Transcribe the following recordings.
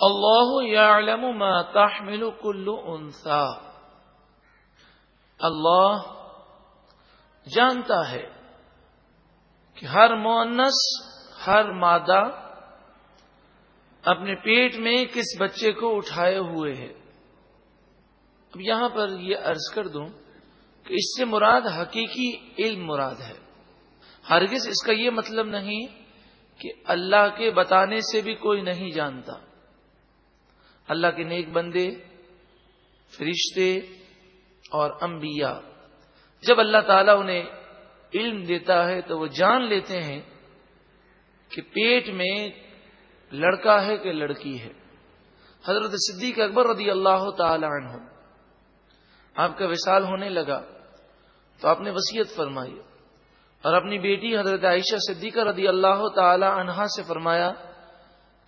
اللہ یعلم ما تحمل کل انسا۔ اللہ جانتا ہے کہ ہر مونس ہر مادہ اپنے پیٹ میں کس بچے کو اٹھائے ہوئے ہے۔ اب یہاں پر یہ عرض کر دوں کہ اس سے مراد حقیقی علم مراد ہے۔ ہرگز اس کا یہ مطلب نہیں کہ اللہ کے بتانے سے بھی کوئی نہیں جانتا۔ اللہ کے نیک بندے، فرشتے اور انبیاء۔ جب اللہ تعالیٰ انہیں علم دیتا ہے تو وہ جان لیتے ہیں کہ پیٹ میں لڑکا ہے کہ لڑکی ہے۔ حضرت صدیق اکبر رضی اللہ تعالی عنہ، آپ کا وصال ہونے لگا تو آپ نے وسیعت فرمائی۔ اور اپنی بیٹی حضرت عائشہ صدیقہ رضی اللہ تعالی عنہا سے فرمایا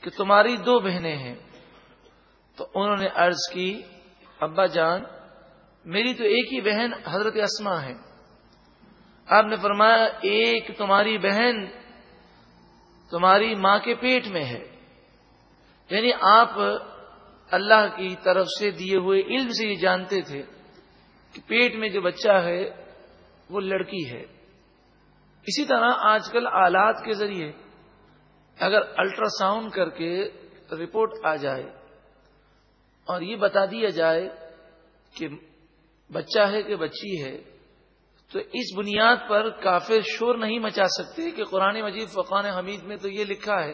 کہ تمہاری دو بہنیں ہیں۔ تو انہوں نے عرض کی، ابا جان، میری تو ایک ہی بہن حضرت اسما ہے آپ نے فرمایا، ایک تمہاری بہن تمہاری ماں کے پیٹ میں ہے۔ یعنی آپ اللہ کی طرف سے دیے ہوئے علم سے یہ جانتے تھے کہ پیٹ میں جو بچہ ہے، وہ لڑکی ہے۔ اسی طرح آج کل آلات کے ذریعے اگر الٹرا ساؤنڈ کر کے رپورٹ آ جائے اور یہ بتا دیا جائے کہ بچہ ہے کہ بچی ہے، تو اس بنیاد پر کافر شور نہیں مچا سکتے کہ قرآن مجید فقان حمید میں تو یہ لکھا ہے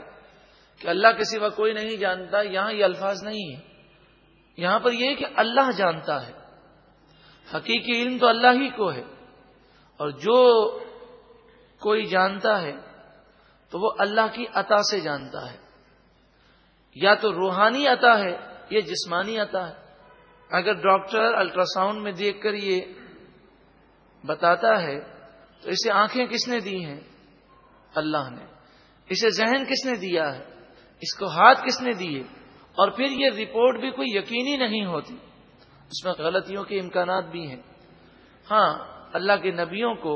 کہ اللہ کے سوا کوئی نہیں جانتا، یہاں یہ الفاظ نہیں ہے یہاں پر یہ کہ اللہ جانتا ہے۔ حقیقی علم تو اللہ ہی کو ہے۔ اور جو کوئی جانتا ہے تو وہ اللہ کی عطا سے جانتا ہے۔ یا تو روحانی عطا ہے یا جسمانی عطا ہے۔ اگر ڈاکٹر الٹرا ساؤنڈ میں دیکھ کر یہ بتاتا ہے، تو اسے آنکھیں کس نے دی ہیں؟ اللہ نے۔ اسے ذہن کس نے دیا ہے؟ اس کو ہاتھ کس نے دیے؟ اور پھر یہ رپورٹ بھی کوئی یقینی نہیں ہوتی۔ اس میں غلطیوں کے امکانات بھی ہیں۔ ہاں اللہ کے نبیوں کو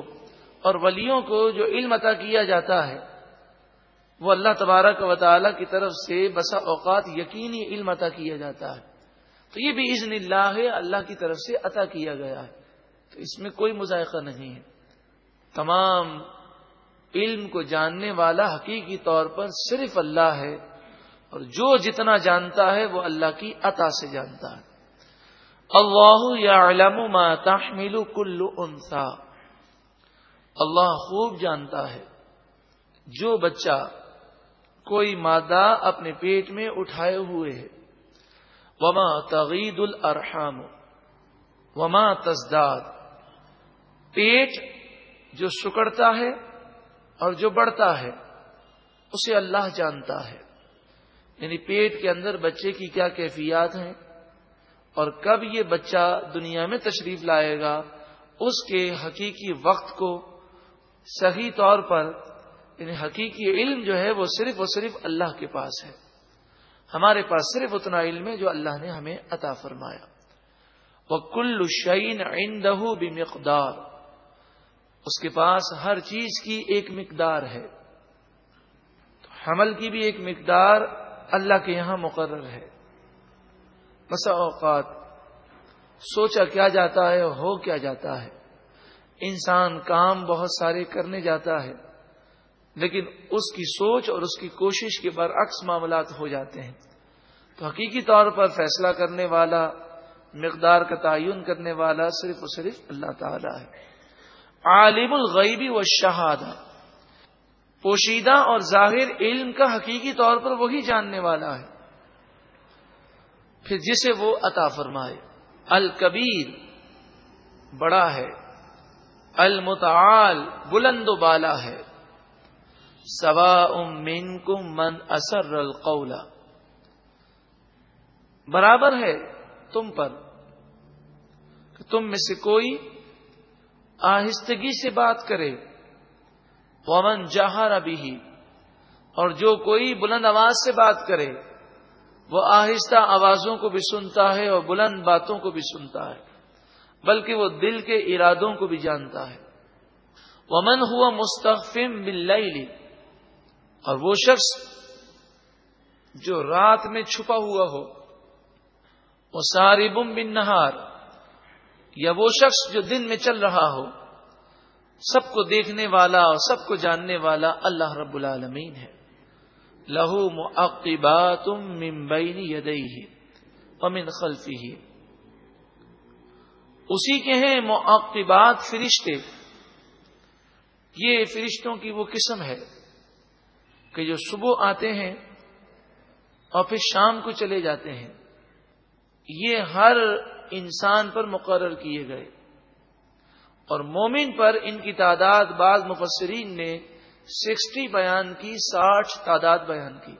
اور ولیوں کو جو علم عطا کیا جاتا ہے وہ اللہ تبارک و تعالی کی طرف سے بسا اوقات یقینی علم عطا کیا جاتا ہے۔ تو یہ بھی عزن اللہ ہے، اللہ کی طرف سے عطا کیا گیا ہے۔ تو اس میں کوئی مذائقہ نہیں ہے۔ تمام علم کو جاننے والا حقیقی طور پر صرف اللہ ہے اور جو جتنا جانتا ہے وہ اللہ کی عطا سے جانتا ہے۔ اللہ یا علم تحمل کل انسا اللہ خوب جانتا ہے۔ جو بچہ کوئی مادہ اپنے پیٹ میں اٹھائے ہوئے ہے۔ وما تغید الرحام وما تزداد۔ پیٹ جو سکڑتا ہے اور جو بڑھتا ہے، اسے اللہ جانتا ہے۔ یعنی پیٹ کے اندر بچے کی کیا کیفیات ہیں؟ اور کب یہ بچہ دنیا میں تشریف لائے گا؟ اس کے حقیقی وقت کو صحیح طور پر یعنی حقیقی علم جو ہے وہ صرف اور صرف اللہ کے پاس ہے۔ ہمارے پاس صرف اتنا علم ہے جو اللہ نے ہمیں عطا فرمایا۔ وہ کل شعین عندہ بمقدار۔ اس کے پاس ہر چیز کی ایک مقدار ہے۔ تو حمل کی بھی ایک مقدار اللہ کے یہاں مقرر ہے۔ مسا اوقات سوچا کیا جاتا ہے، ہو کیا جاتا ہے۔ انسان کام بہت سارے کرنے جاتا ہے۔ لیکن اس کی سوچ اور اس کی کوشش کے برعکس معاملات ہو جاتے ہیں۔ تو حقیقی طور پر فیصلہ کرنے والا، مقدار کا تعین کرنے والا صرف اور صرف اللہ تعالی ہے۔ عالم الغیبی و شہادہ پوشیدہ اور ظاہر علم کا حقیقی طور پر وہی جاننے والا ہے۔ پھر جسے وہ عطا فرمائے۔ الکبیر، بڑا ہے۔ المتعال، بلند و بالا ہے۔ سوا امین من اثر القولا برابر ہے تم پر کہ تم میں سے کوئی آہستگی سے بات کرے، ومن جہار ابھی اور جو کوئی بلند آواز سے بات کرے، وہ آہستہ آوازوں کو بھی سنتا ہے اور بلند باتوں کو بھی سنتا ہے، بلکہ وہ دل کے ارادوں کو بھی جانتا ہے۔ ومن ہوا مستقفم بل اور وہ شخص جو رات میں چھپا ہوا ہو، وہ ساری بم بن نہار یا وہ شخص جو دن میں چل رہا ہو، سب کو دیکھنے والا اور سب کو جاننے والا اللہ رب العالمین ہے۔ لہو معقبات من بین ومن خلفی ہی اسی کے ہیں معقبات فرشتے۔ یہ فرشتوں کی وہ قسم ہے۔ کہ جو صبح آتے ہیں اور پھر شام کو چلے جاتے ہیں، یہ ہر انسان پر مقرر کیے گئے۔ اور مومن پر ان کی تعداد بعض مفسرین نے سکسٹی بیان کی، ساٹھ تعداد بیان کی۔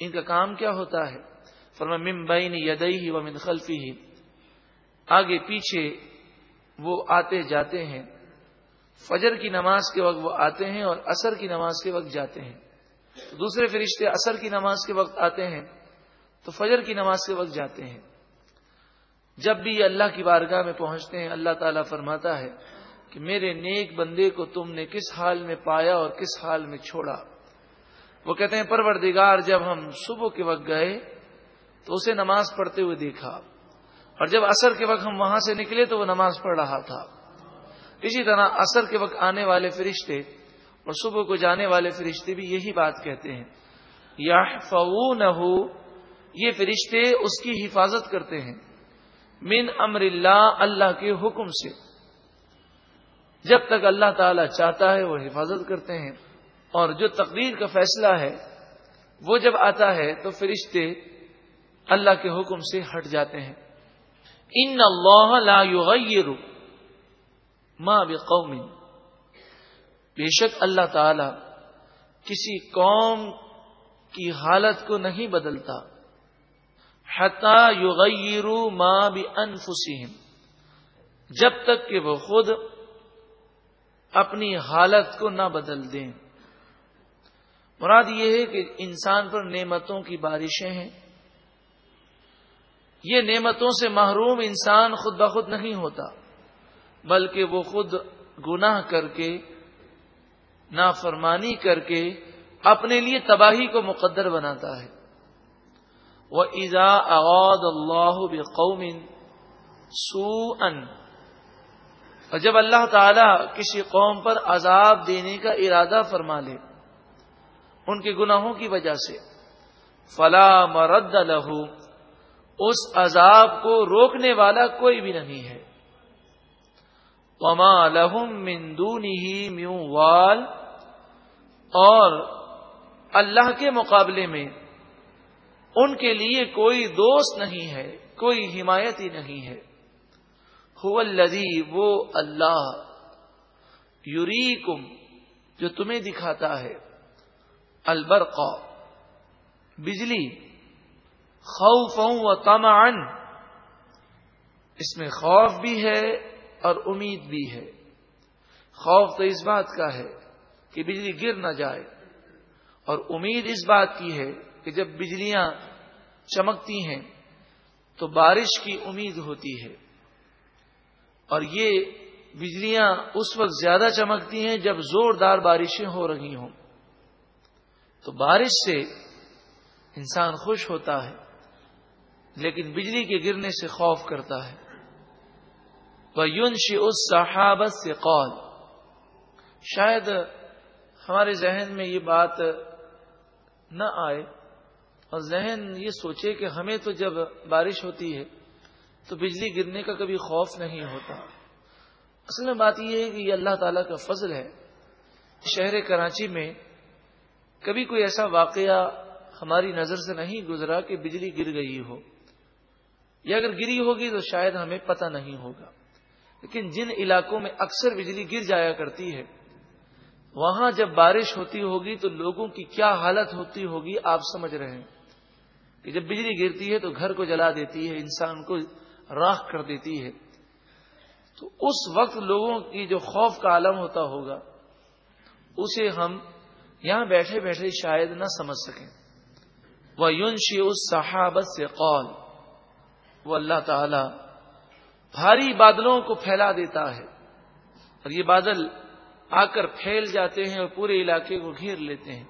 ان کا کام کیا ہوتا ہے؟ فرما ممبئی یدئی ہی و من خلفی ہی آگے پیچھے وہ آتے جاتے ہیں۔ فجر کی نماز کے وقت وہ آتے ہیں اور اثر کی نماز کے وقت جاتے ہیں۔ دوسرے فرشتے اثر کی نماز کے وقت آتے ہیں تو فجر کی نماز کے وقت جاتے ہیں۔ جب بھی یہ اللہ کی بارگاہ میں پہنچتے ہیں، اللہ تعالیٰ فرماتا ہے کہ میرے نیک بندے کو تم نے کس حال میں پایا اور کس حال میں چھوڑا۔ وہ کہتے ہیں، پروردگار، جب ہم صبح کے وقت گئے تو اسے نماز پڑھتے ہوئے دیکھا۔ اور جب اثر کے وقت ہم وہاں سے نکلے تو وہ نماز پڑھ رہا تھا۔ اسی طرح اثر کے وقت آنے والے فرشتے اور صبح کو جانے والے فرشتے بھی یہی بات کہتے ہیں یا نہ یہ فرشتے اس کی حفاظت کرتے ہیں، من امر اللہ اللہ کے حکم سے۔ جب تک اللہ تعالی چاہتا ہے، وہ حفاظت کرتے ہیں۔ اور جو تقدیر کا فیصلہ ہے، وہ جب آتا ہے، تو فرشتے اللہ کے حکم سے ہٹ جاتے ہیں۔ ان اللہ لا یغیر ما بقوم۔ بے شک اللہ تعالی کسی قوم کی حالت کو نہیں بدلتا۔ یغیرو ما بھی جب تک کہ وہ خود اپنی حالت کو نہ بدل دیں۔ مراد یہ ہے کہ انسان پر نعمتوں کی بارشیں ہیں۔ یہ نعمتوں سے محروم انسان خود بخود نہیں ہوتا، بلکہ وہ خود گناہ کر کے نافرمانی کر کے اپنے لیے تباہی کو مقدر بناتا ہے۔ وہ ایزا اغاد اللہ بقوم سو ان اور جب اللہ تعالی کسی قوم پر عذاب دینے کا ارادہ فرما لے، ان کے گناہوں کی وجہ سے، فلا مرد لہو اس عذاب کو روکنے والا کوئی بھی نہیں ہے۔ وما لہم مندونی ہی میو وال۔ اور اللہ کے مقابلے میں ان کے لیے کوئی دوست نہیں ہے، کوئی حمایت ہی نہیں ہے۔ وہ اللہ۔ یوری جو تمہیں دکھاتا ہے۔ البرقا بجلی۔ خوف و اس میں خوف بھی ہے اور امید بھی ہے۔ خوف تو اس بات کا ہے کہ بجلی گر نہ جائے۔ اور امید اس بات کی ہے کہ جب بجلیاں چمکتی ہیں تو بارش کی امید ہوتی ہے۔ اور یہ بجلیاں اس وقت زیادہ چمکتی ہیں جب زوردار بارشیں ہو رہی ہوں۔ تو بارش سے انسان خوش ہوتا ہے، لیکن بجلی کے گرنے سے خوف کرتا ہے۔ وہ یون شی اس صحابت سے قول شاید ہمارے ذہن میں یہ بات نہ آئے اور ذہن یہ سوچے کہ ہمیں تو جب بارش ہوتی ہے تو بجلی گرنے کا کبھی خوف نہیں ہوتا۔ اصل میں بات یہ ہے کہ یہ اللہ تعالیٰ کا فضل ہے۔ شہر کراچی میں کبھی کوئی ایسا واقعہ ہماری نظر سے نہیں گزرا کہ بجلی گر گئی ہو۔ یا اگر گری ہوگی تو شاید ہمیں پتہ نہیں ہوگا۔ لیکن جن علاقوں میں اکثر بجلی گر جایا کرتی ہے، وہاں جب بارش ہوتی ہوگی تو لوگوں کی کیا حالت ہوتی ہوگی آپ سمجھ رہے ہیں۔ کہ جب بجلی گرتی ہے تو گھر کو جلا دیتی ہے، انسان کو راکھ کر دیتی ہے۔ تو اس وقت لوگوں کی جو خوف کا عالم ہوتا ہوگا، اسے ہم یہاں بیٹھے بیٹھے شاید نہ سمجھ سکیں۔ وہ یون شی اس صحابت سے قول وہ اللہ تعالی بھاری بادلوں کو پھیلا دیتا ہے اور یہ بادل آ کر پھیل جاتے ہیں اور پورے علاقے کو گھیر لیتے ہیں۔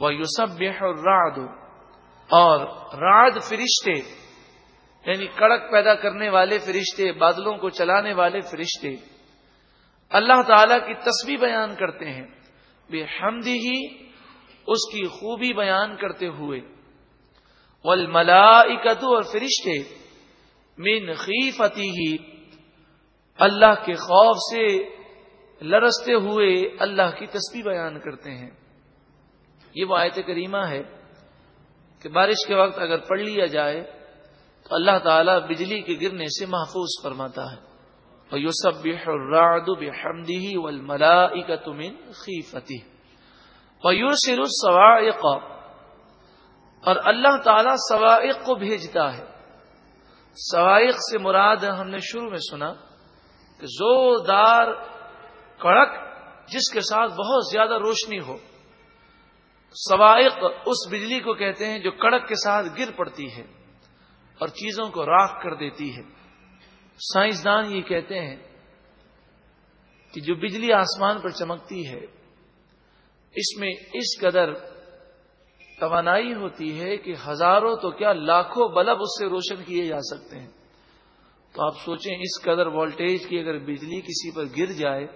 وہ یوسف راد اور راد فرشتے یعنی کڑک پیدا کرنے والے فرشتے، بادلوں کو چلانے والے فرشتے، اللہ تعالی کی تصویر بیان کرتے ہیں۔ بے حمدی ہی اس کی خوبی بیان کرتے ہوئے۔ والملائکتو اور فرشتے من خیفتی ہی۔ اللہ کے خوف سے لرستے ہوئے اللہ کی تصویر بیان کرتے ہیں۔ یہ وہ آیت کریمہ ہے کہ بارش کے وقت اگر پڑھ لیا جائے تو اللہ تعالیٰ بجلی کے گرنے سے محفوظ فرماتا ہے۔ اور یو سب بحراد بحمدی والملائکت من خیفتی اور یو اور اللہ تعالیٰ سوائق کو بھیجتا ہے۔ سوائق سے مراد ہم نے شروع میں سنا کہ زوردار کڑک جس کے ساتھ بہت زیادہ روشنی ہو، سوائق اس بجلی کو کہتے ہیں جو کڑک کے ساتھ گر پڑتی ہے اور چیزوں کو راک کر دیتی ہے۔ سائنسدان یہ کہتے ہیں کہ جو بجلی آسمان پر چمکتی ہے، اس میں اس قدر توانائی ہوتی ہے کہ ہزاروں تو کیا لاکھوں بلب اس سے روشن کیے جا سکتے ہیں؟ تو آپ سوچیں اس قدر وولٹیج کی اگر بجلی کسی پر گر جائے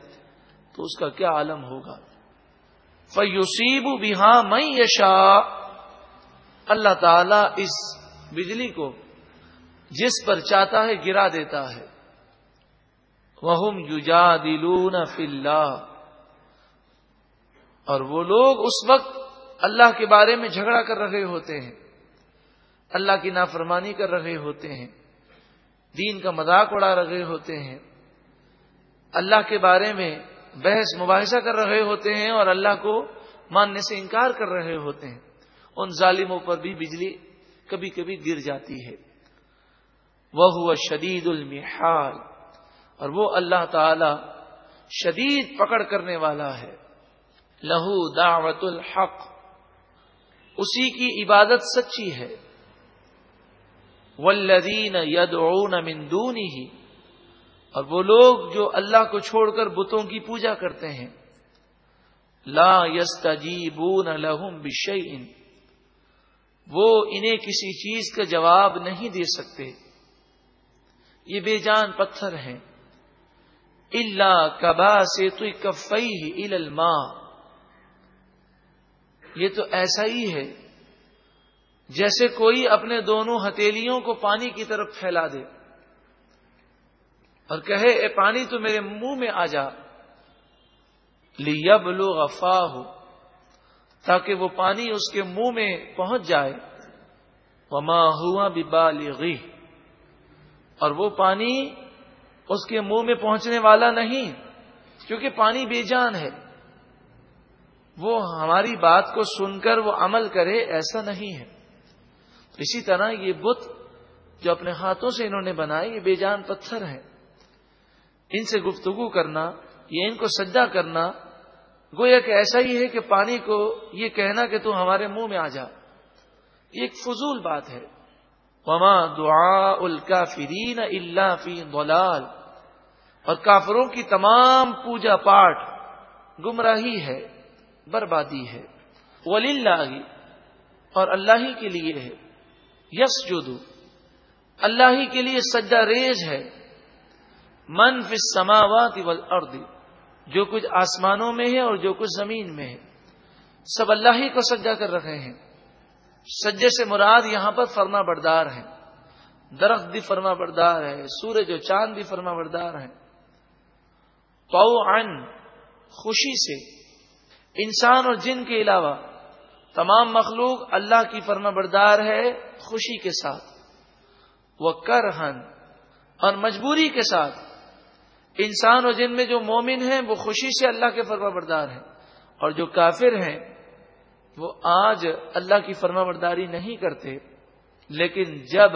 تو اس کا کیا عالم ہوگا؟ فیوسیب بہا میں یشا اللہ تعالی اس بجلی کو جس پر چاہتا ہے گرا دیتا ہے۔ وہ یوجا دلون اور وہ لوگ اس وقت اللہ کے بارے میں جھگڑا کر رہے ہوتے ہیں اللہ کی نافرمانی کر رہے ہوتے ہیں دین کا مذاق اڑا رہے ہوتے ہیں اللہ کے بارے میں بحث مباحثہ کر رہے ہوتے ہیں اور اللہ کو ماننے سے انکار کر رہے ہوتے ہیں ان ظالموں پر بھی بجلی کبھی کبھی گر جاتی ہے۔ وہ ہوا شدید المحال۔ اور وہ اللہ تعالی شدید پکڑ کرنے والا ہے۔ لہو دعوت الحق۔ اسی کی عبادت سچی ہے۔ ولدین ید من دونی ہی اور وہ لوگ جو اللہ کو چھوڑ کر بتوں کی پوجا کرتے ہیں۔ لا یس لہم بشیء وہ انہیں کسی چیز کا جواب نہیں دے سکتے۔ یہ بے جان پتھر ہیں۔ اللہ کبا سے تو کفئی الماء۔ یہ تو ایسا ہی ہے جیسے کوئی اپنے دونوں ہتیلیوں کو پانی کی طرف پھیلا دے اور کہے، اے پانی، تو میرے منہ میں آ جا. لیب لو ہو تاکہ وہ پانی اس کے منہ میں پہنچ جائے۔ وما ہوا بالغی اور وہ پانی اس کے منہ میں پہنچنے والا نہیں، کیونکہ پانی بے جان ہے۔ وہ ہماری بات کو سن کر وہ عمل کرے، ایسا نہیں ہے۔ اسی طرح یہ بت جو اپنے ہاتھوں سے انہوں نے بنائے، یہ بے جان پتھر ہیں۔ ان سے گفتگو کرنا، یہ ان کو سجا کرنا، گویا کہ ایسا ہی ہے کہ پانی کو یہ کہنا کہ تو ہمارے منہ میں آ جا۔ یہ ایک فضول بات ہے۔ وما دعا الکافرین اللہ فی ضلال۔ اور کافروں کی تمام پوجا پاٹ گمراہی ہے۔ بربادی ہے۔ ولی اللہ اور اللہ ہی کے لیے ہے۔ یس جو اللہ ہی کے لیے سجا ریز ہے۔ من فی سماوات والارض، جو کچھ آسمانوں میں ہے اور جو کچھ زمین میں ہے۔ سب اللہ ہی کو سجا کر رکھے ہیں۔ سجے سے مراد یہاں پر فرما بردار ہے۔ درخت بھی فرما بردار ہے، سورج و چاند بھی فرما بردار ہے پو ان خوشی سے۔ انسان اور جن کے علاوہ تمام مخلوق اللہ کی فرما بردار ہے خوشی کے ساتھ وہ کر اور مجبوری کے ساتھ۔ انسان اور جن میں جو مومن ہیں، وہ خوشی سے اللہ کے فرما بردار ہیں، اور جو کافر ہیں، وہ آج اللہ کی فرما برداری نہیں کرتے۔ لیکن جب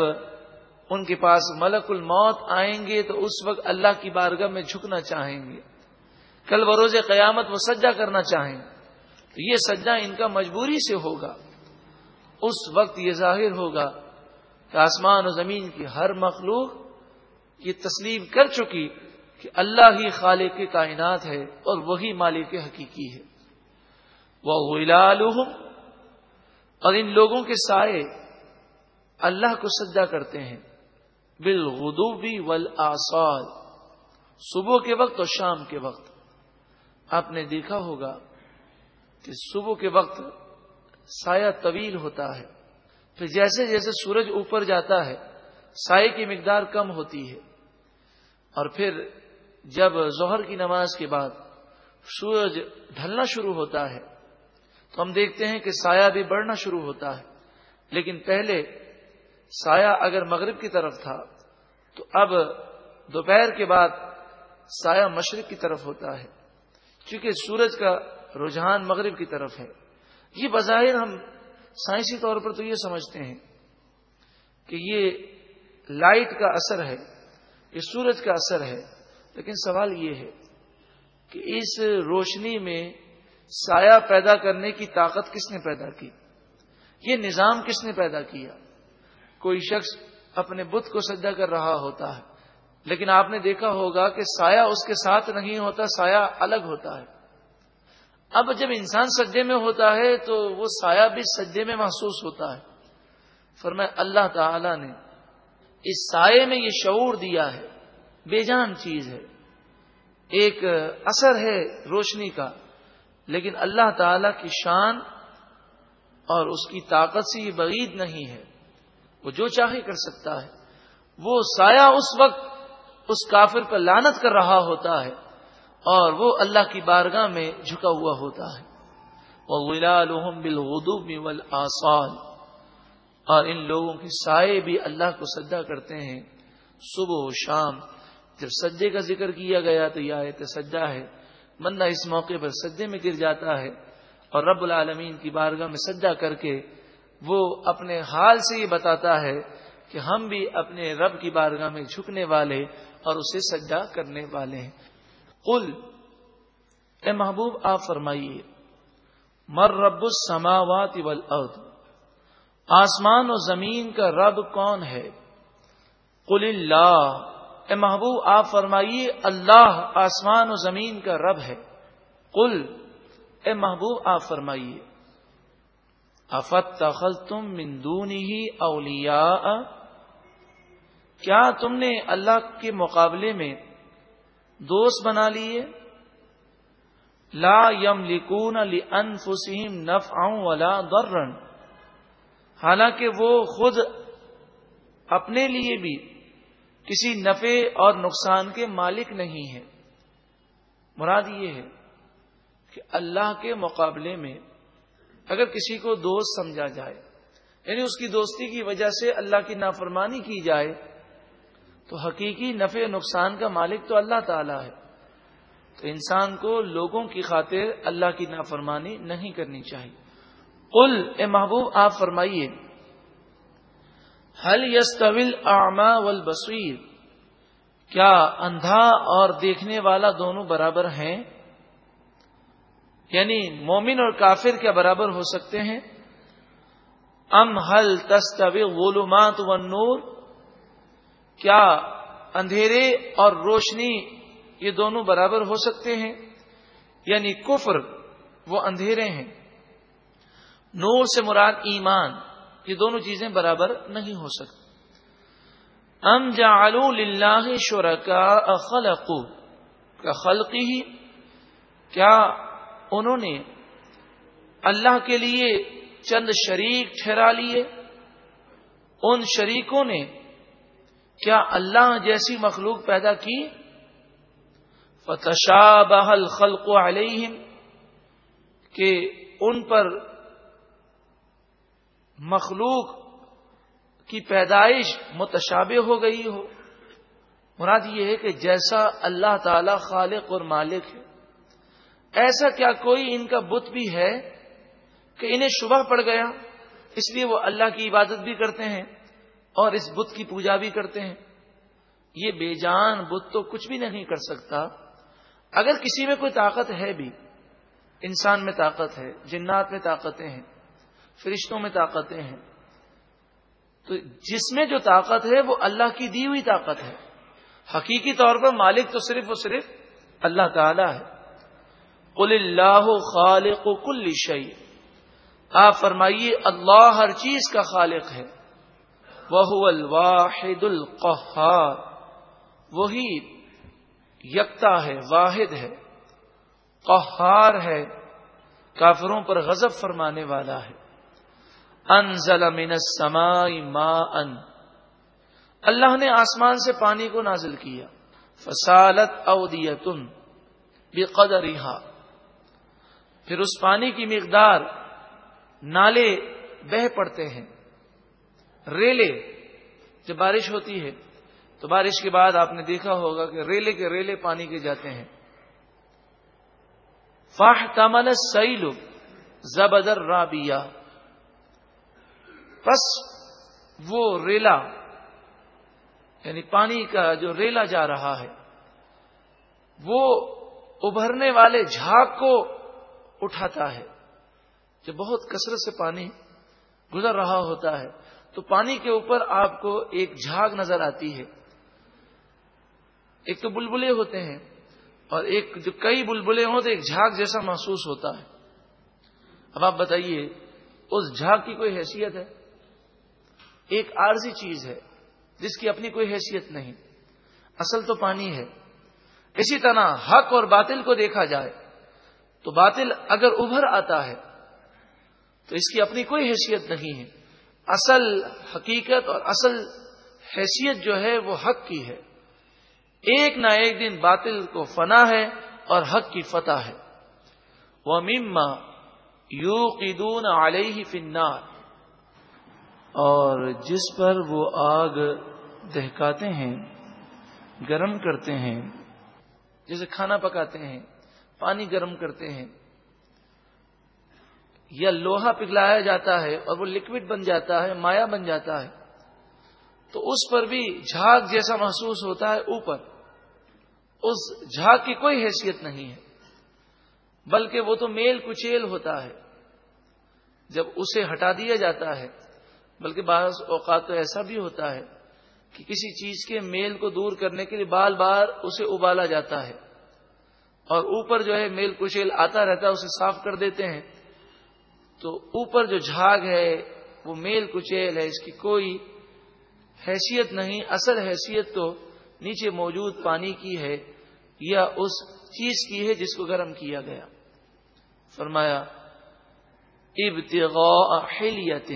ان کے پاس ملک الموت آئیں گے، تو اس وقت اللہ کی بارگاہ میں جھکنا چاہیں گے۔ کل بروز قیامت وہ سجا کرنا چاہیں، تو یہ سجا ان کا مجبوری سے ہوگا۔ اس وقت یہ ظاہر ہوگا کہ آسمان و زمین کی ہر مخلوق یہ تسلیم کر چکی کہ اللہ ہی خالق کے کائنات ہے اور وہی مالک حقیقی ہے۔ وہ اور ان لوگوں کے سائے اللہ کو سجدہ کرتے ہیں۔ بالغدوبی والآصال۔ صبح کے وقت اور شام کے وقت۔ آپ نے دیکھا ہوگا کہ صبح کے وقت سایہ طویل ہوتا ہے۔ پھر جیسے جیسے سورج اوپر جاتا ہے سائے کی مقدار کم ہوتی ہے۔ اور پھر جب ظہر کی نماز کے بعد سورج ڈھلنا شروع ہوتا ہے، تو ہم دیکھتے ہیں کہ سایہ بھی بڑھنا شروع ہوتا ہے۔ لیکن پہلے سایہ اگر مغرب کی طرف تھا، تو اب دوپہر کے بعد سایہ مشرق کی طرف ہوتا ہے۔ کیونکہ سورج کا رجحان مغرب کی طرف ہے۔ یہ بظاہر ہم سائنسی طور پر تو یہ سمجھتے ہیں کہ یہ لائٹ کا اثر ہے، یہ سورج کا اثر ہے۔ لیکن سوال یہ ہے کہ اس روشنی میں سایہ پیدا کرنے کی طاقت کس نے پیدا کی؟ یہ نظام کس نے پیدا کیا؟ کوئی شخص اپنے بت کو سجدہ کر رہا ہوتا ہے۔ لیکن آپ نے دیکھا ہوگا کہ سایہ اس کے ساتھ نہیں ہوتا، سایہ الگ ہوتا ہے۔ اب جب انسان سجدے میں ہوتا ہے تو وہ سایہ بھی سجدے میں محسوس ہوتا ہے۔ فرمائے اللہ تعالی نے اس سائے میں یہ شعور دیا ہے۔ بے جان چیز ہے۔ ایک اثر ہے روشنی کا، لیکن اللہ تعالی کی شان اور اس کی طاقت سے یہ بعید نہیں ہے۔ وہ جو چاہے کر سکتا ہے۔ وہ سایہ اس وقت اس کافر پر لانت کر رہا ہوتا ہے اور وہ اللہ کی بارگاہ میں جھکا ہوا ہوتا ہے۔ وہ بال آسان اور ان لوگوں کی سائے بھی اللہ کو سجا کرتے ہیں۔ صبح و شام جب سجے کا ذکر کیا گیا تو یہ آیت سجا ہے۔ بندہ اس موقع پر سجے میں گر جاتا ہے اور رب العالمین کی بارگاہ میں سجا کر کے وہ اپنے حال سے یہ بتاتا ہے کہ ہم بھی اپنے رب کی بارگاہ میں جھکنے والے اور اسے سجا کرنے والے ہیں۔ قل، اے محبوب، آپ فرمائیے، مر رب السماوات والارض، آسمان و زمین کا رب کون ہے؟ قل اللہ۔ اے محبوب، آپ فرمائیے، اللہ آسمان و زمین کا رب ہے۔ قل، اے محبوب، آپ فرمائیے۔ افت تخل تم مندونی ہی اولیا کیا تم نے اللہ کے مقابلے میں دوست بنا لیے؟ لا یم لکون علی انفسیم نف ولا درن حالانکہ وہ خود اپنے لیے بھی کسی نفع اور نقصان کے مالک نہیں ہے مراد یہ ہے کہ اللہ کے مقابلے میں اگر کسی کو دوست سمجھا جائے یعنی اس کی دوستی کی وجہ سے اللہ کی نافرمانی کی جائے، تو حقیقی نفع نقصان کا مالک تو اللہ تعالی ہے۔ تو انسان کو لوگوں کی خاطر اللہ کی نافرمانی نہیں کرنی چاہیے۔ قل، اے محبوب، آپ فرمائیے حل یس طویل آما کیا اندھا اور دیکھنے والا دونوں برابر ہیں؟ یعنی مومن اور کافر کیا برابر ہو سکتے ہیں۔ ام حل تستوی غلومات و نور کیا اندھیرے اور روشنی یہ دونوں برابر ہو سکتے ہیں؟ یعنی کفر وہ اندھیرے ہیں۔ نور سے مراد ایمان، یہ دونوں چیزیں برابر نہیں ہو سکتی۔ ام جعلوا للہ شرکا خلقو، کا خلقی ہی۔ کیا انہوں نے اللہ کے لیے چند شریک ٹھہرا لیے۔ ان شریکوں نے کیا اللہ جیسی مخلوق پیدا کی؟ فتشا بحل خلق علیہم کہ ان پر مخلوق کی پیدائش متشابہ ہو گئی ہو۔ مراد یہ ہے کہ جیسا اللہ تعالی خالق اور مالک ہے ایسا کیا کوئی ان کا بت بھی ہے کہ انہیں شبہ پڑ گیا؟ اس لیے وہ اللہ کی عبادت بھی کرتے ہیں اور اس بت کی پوجا بھی کرتے ہیں۔ یہ بے جان بت تو کچھ بھی نہیں کر سکتا۔ اگر کسی میں کوئی طاقت ہے بھی، انسان میں طاقت ہے، جنات میں طاقتیں ہیں، فرشتوں میں طاقتیں ہیں، تو جس میں جو طاقت ہے وہ اللہ کی دی ہوئی طاقت ہے۔ حقیقی طور پر مالک تو صرف اور صرف اللہ تعالی ہے۔ قل اللہ خالق کل شعی آپ فرمائیے، اللہ ہر چیز کا خالق ہے۔ وہ الواحد القہار۔ وہی یکتا ہے، واحد ہے۔ قہار ہے، کافروں پر غضب فرمانے والا ہے۔ انزل من السماء ماء۔ اللہ نے آسمان سے پانی کو نازل کیا۔ فسالت اودیتن بقدرها پھر اس پانی کی مقدار نالے بہ پڑتے ہیں، ریلے جب بارش ہوتی ہے تو بارش کے بعد آپ نے دیکھا ہوگا کہ ریلے کے ریلے پانی کے جاتے ہیں۔ فاح تمل سیلو زبدر رابیا بس وہ ریلا یعنی پانی کا جو ریلا جا رہا ہے، وہ ابھرنے والے جھاگ کو اٹھاتا ہے۔ جب بہت کثرت سے پانی گزر رہا ہوتا ہے، تو پانی کے اوپر آپ کو ایک جھاگ نظر آتی ہے۔ ایک تو بلبلے ہوتے ہیں اور ایک جو کئی بلبلے ہوں تو ایک جھاگ جیسا محسوس ہوتا ہے۔ اب آپ بتائیے، اس جھاگ کی کوئی حیثیت ہے؟ ایک عارضی چیز ہے جس کی اپنی کوئی حیثیت نہیں۔ اصل تو پانی ہے۔ اسی طرح حق اور باطل کو دیکھا جائے تو باطل اگر ابھر آتا ہے تو اس کی اپنی کوئی حیثیت نہیں ہے۔ اصل حقیقت اور اصل حیثیت جو ہے وہ حق کی ہے۔ ایک نہ ایک دن باطل کو فنا ہے اور حق کی فتح ہے۔ وہ مما یو قیدون علیہ فنار اور جس پر وہ آگ دہکاتے ہیں، گرم کرتے ہیں جیسے کھانا پکاتے ہیں۔ پانی گرم کرتے ہیں یا لوہا پگلایا جاتا ہے اور وہ لکوڈ بن جاتا ہے مایا بن جاتا ہے، تو اس پر بھی جھاگ جیسا محسوس ہوتا ہے اوپر۔ اس جھاگ کی کوئی حیثیت نہیں ہے، بلکہ وہ تو میل کچیل ہوتا ہے۔ جب اسے ہٹا دیا جاتا ہے، بلکہ بعض اوقات تو ایسا بھی ہوتا ہے کہ کسی چیز کے میل کو دور کرنے کے لیے بار بار اسے ابالا جاتا ہے۔ اور اوپر جو ہے میل کچیل آتا رہتا ہے، اسے صاف کر دیتے ہیں۔ تو اوپر جو جھاگ ہے، وہ میل کچیل ہے، اس کی کوئی حیثیت نہیں، اصل حیثیت تو نیچے موجود پانی کی ہے یا اس چیز کی ہے جس کو گرم کیا گیا۔ فرمایا، ابتغاء حلیت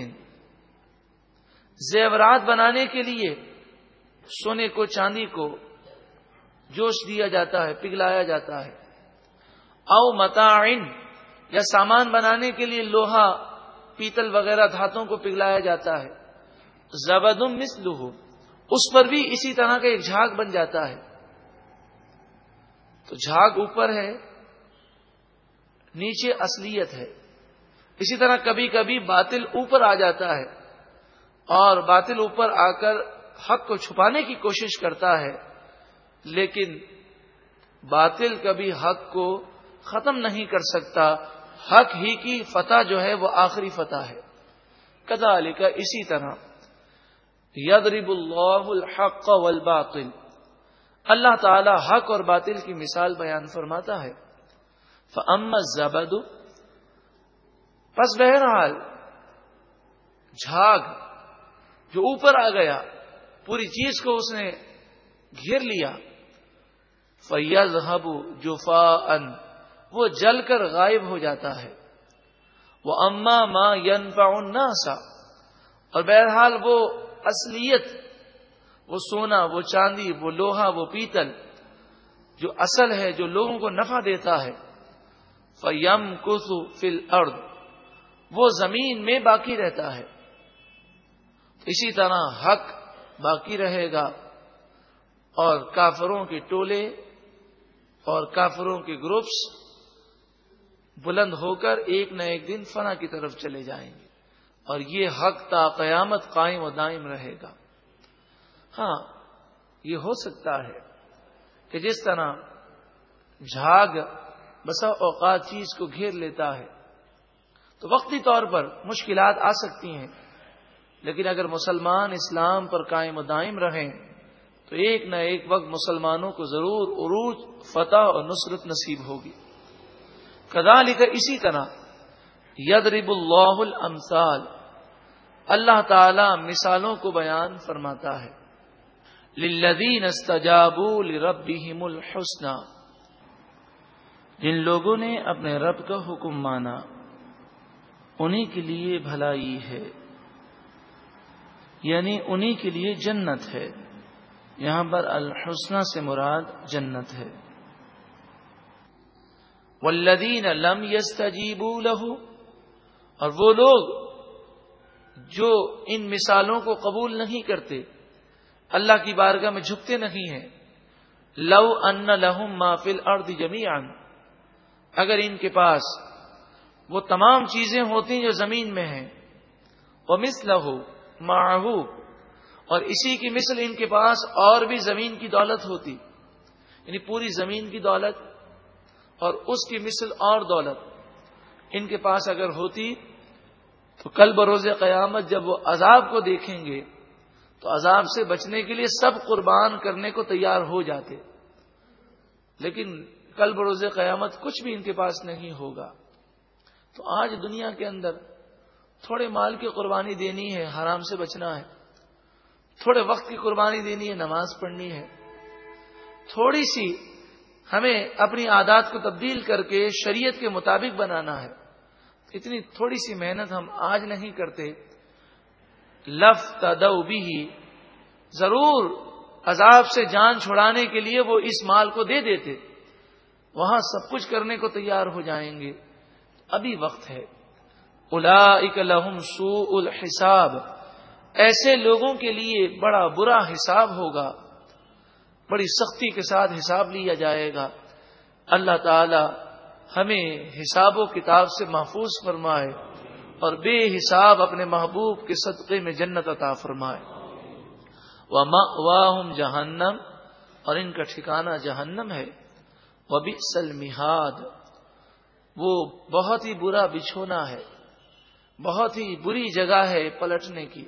زیورات بنانے کے لیے، سونے کو، چاندی کو جوش دیا جاتا ہے پگلایا جاتا ہے۔ او متعین یا سامان بنانے کے لیے لوہا، پیتل وغیرہ دھاتوں کو پگلایا جاتا ہے۔ زبد مسلو اس پر بھی اسی طرح کا ایک جھاگ بن جاتا ہے۔ تو جھاگ اوپر ہے، نیچے اصلیت ہے۔ اسی طرح کبھی کبھی باطل اوپر آ جاتا ہے اور باطل اوپر آ کر حق کو چھپانے کی کوشش کرتا ہے۔ لیکن باطل کبھی حق کو ختم نہیں کر سکتا۔ حق ہی کی فتح جو ہے وہ آخری فتح ہے۔ کدا علی کا اسی طرح یدرب اللہ الحق والباطل۔ اللہ تعالی حق اور باطل کی مثال بیان فرماتا ہے۔ فم زبد پس بہرحال جھاگ جو اوپر آ گیا، پوری چیز کو اس نے گھیر لیا۔ فیض ہبو جفا ان وہ جل کر غائب ہو جاتا ہے۔ وہ اما ماں ین سا اور بہرحال وہ اصلیت، وہ سونا، وہ چاندی، وہ لوہا، وہ پیتل، جو اصل ہے، جو لوگوں کو نفع دیتا ہے۔ فیم کسو فل ارد وہ زمین میں باقی رہتا ہے۔ اسی طرح حق باقی رہے گا، اور کافروں کے ٹولے اور کافروں کے گروپس بلند ہو کر ایک نہ ایک دن فنا کی طرف چلے جائیں گے۔ اور یہ حق تا قیامت قائم و دائم رہے گا۔ ہاں یہ ہو سکتا ہے کہ جس طرح جھاگ بسا اوقات چیز کو گھیر لیتا ہے، تو وقتی طور پر مشکلات آ سکتی ہیں، لیکن اگر مسلمان اسلام پر قائم و دائم رہیں تو ایک نہ ایک وقت مسلمانوں کو ضرور عروج، فتح اور نصرت نصیب ہوگی۔ کدا لکھا اسی طرح یدرب اللہ الامثال۔ اللہ تعالی مثالوں کو بیان فرماتا ہے۔ للذین استجابوا لربهم الحسنى جن لوگوں نے اپنے رب کا حکم مانا، انہی کے لیے بھلائی ہے یعنی انہی کے لیے جنت ہے۔ یہاں پر الحسنہ سے مراد جنت ہے۔ والذین لم یستجیبوا له، اور وہ لوگ جو ان مثالوں کو قبول نہیں کرتے، اللہ کی بارگاہ میں جھکتے نہیں ہیں۔ لو ان لہم مافل ارد جمی اگر ان کے پاس وہ تمام چیزیں ہوتی جو زمین میں ہیں وہ مس لہو اور اسی کی مثل ان کے پاس اور بھی زمین کی دولت ہوتی یعنی پوری زمین کی دولت اور اس کی مثل اور دولت ان کے پاس اگر ہوتی تو کل بروز قیامت جب وہ عذاب کو دیکھیں گے تو عذاب سے بچنے کے لیے سب قربان کرنے کو تیار ہو جاتے۔ لیکن کل بروز قیامت کچھ بھی ان کے پاس نہیں ہوگا۔ تو آج دنیا کے اندر تھوڑے مال کی قربانی دینی ہے، حرام سے بچنا ہے۔ تھوڑے وقت کی قربانی دینی ہے، نماز پڑھنی ہے۔ تھوڑی سی ہمیں اپنی عادات کو تبدیل کر کے شریعت کے مطابق بنانا ہے۔ اتنی تھوڑی سی محنت ہم آج نہیں کرتے۔ لف تدو بھی ضرور عذاب سے جان چھڑانے کے لیے وہ اس مال کو دے دیتے۔ وہاں سب کچھ کرنے کو تیار ہو جائیں گے۔ ابھی وقت ہے۔ الا لہم سو الحساب۔ ایسے لوگوں کے لیے بڑا برا حساب ہوگا، بڑی سختی کے ساتھ حساب لیا جائے گا۔ اللہ تعالی ہمیں حساب و کتاب سے محفوظ فرمائے اور بے حساب اپنے محبوب کے صدقے میں جنت عطا فرمائے۔ واہم جہنم اور ان کا ٹھکانہ جہنم ہے۔ وہ بھی سلمہاد وہ بہت ہی برا بچھونا ہے، بہت ہی بری جگہ ہے پلٹنے کی۔